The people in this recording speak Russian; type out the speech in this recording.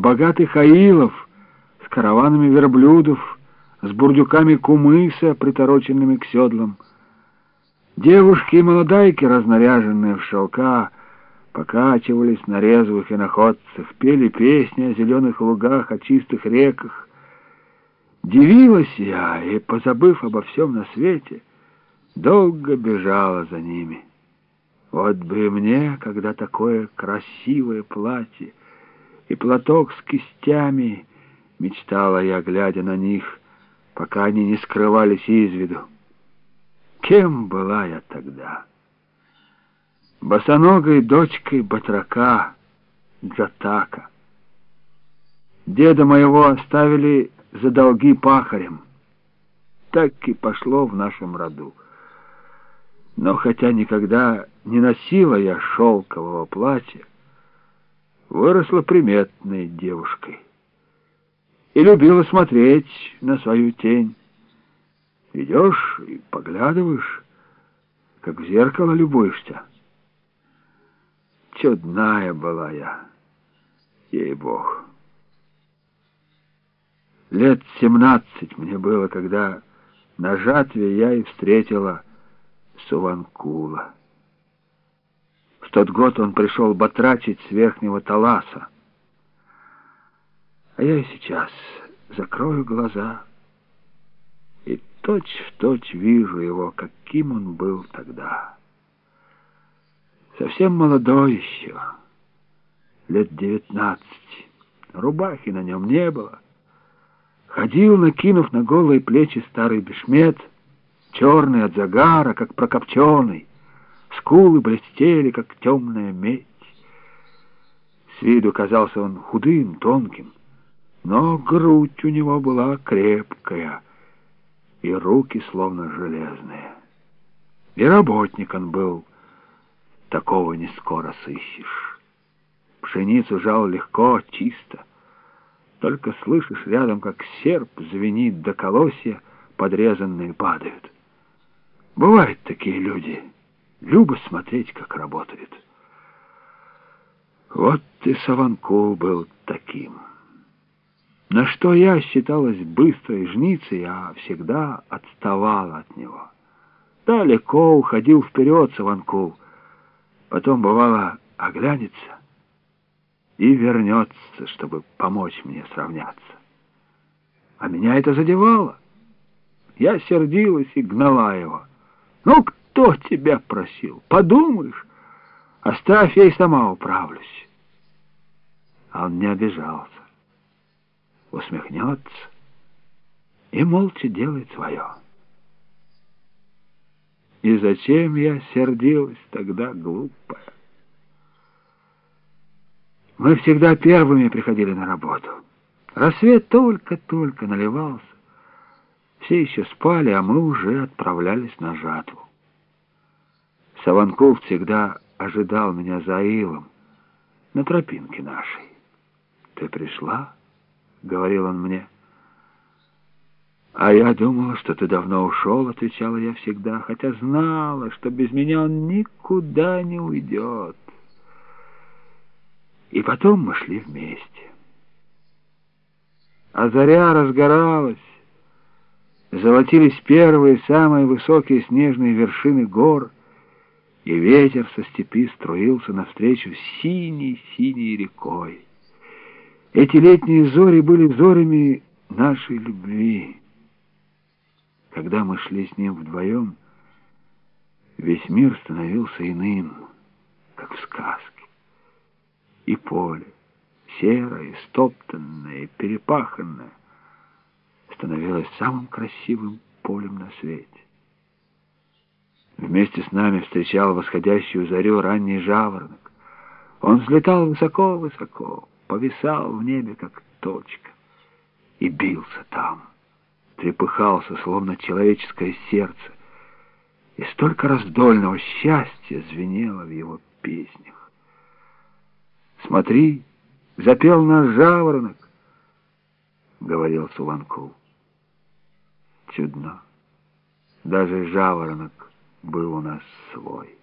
богатых аилов с караванами верблюдов, с бурдюками кумыса, притороченными к седлам. Девушки и молодайки, разнаряженные в шелка, покачивались на резвых иноходцах, пели песни о зеленых лугах, о чистых реках. Дивилась я и, позабыв обо всем на свете, долго бежала за ними. Вот бы мне, когда такое красивое платье и платок с кистями, мечтала я, глядя на них, пока они не скрывались из виду. Кем была я тогда? Босоногой дочкой батрака Джатака. Деда моего оставили за долги пахарем. Так и пошло в нашем роду. Но хотя никогда не носила я шелкового платья, выросла приметной девушкой и любила смотреть на свою тень. Идешь и поглядываешь, как в зеркало любуешься. Чудная была я, ей-бог. Лет семнадцать мне было, когда на жатве я и встретила Суванкула. В тот год он пришел батрачить с верхнего Таласа. А я и сейчас закрою глаза и точь-в-точь точь вижу его, каким он был тогда. Совсем молодой еще, лет девятнадцать. Рубахи на нем не было. Ходил, накинув на голые плечи старый бешмет, черный от загара, как прокопченый. Скулы блестели, как темная медь. С виду казался он худым, тонким, но грудь у него была крепкая, и руки словно железные. И работник он был, такого не скоро сыщешь. Пшеницу жал легко, чисто. Только слышишь рядом, как серп звенит до колосья, подрезанные падают. Бывают такие люди. Любо смотреть, как работают. Вот и Саванкул был таким. На что я считалась быстрой жницей, а всегда отставала от него. Далеко уходил вперед Саванкул, потом, бывало, оглянется и вернется, чтобы помочь мне сравняться. А меня это задевало. Я сердилась и гнала его. Ну, кто тебя просил? Подумаешь, оставь, я и сама управлюсь. А он не обижался, усмехнется и молча делает свое. И зачем я сердилась тогда, глупая? Мы всегда первыми приходили на работу. Рассвет только-только наливался. Все еще спали, а мы уже отправлялись на жатву. Саванков всегда ожидал меня за илом, на тропинке нашей. «Ты пришла?» — говорил он мне. «А я думала, что ты давно ушел», — отвечала я всегда, хотя знала, что без меня он никуда не уйдет. И потом мы шли вместе. А заря разгоралась, Золотились первые, самые высокие снежные вершины гор, и ветер со степи струился навстречу синей-синей рекой. Эти летние зори были зорями нашей любви. Когда мы шли с ним вдвоем, весь мир становился иным, как в сказке. И поле, серое, стоптанное, перепаханное, становилось самым красивым полем на свете. Вместе с нами встречал восходящую зарю ранний жаворонок. Он взлетал высоко-высоко, повисал в небе, как точка, и бился там, трепыхался, словно человеческое сердце, и столько раздольного счастья звенело в его песнях. «Смотри, запел наш жаворонок», — говорил Суванков чудно. Даже жаворонок был у нас свой.